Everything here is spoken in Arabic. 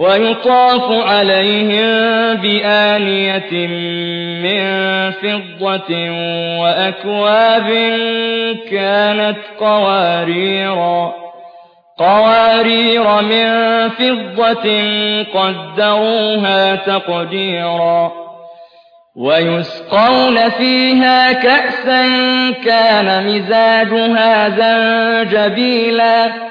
ويطاف عليهم بآنية من فضة وأكواب كانت قواريرا قوارير من فضة قدروها تقديرا. ويسقون فيها كأسا كان مزاجها زنجبيلا.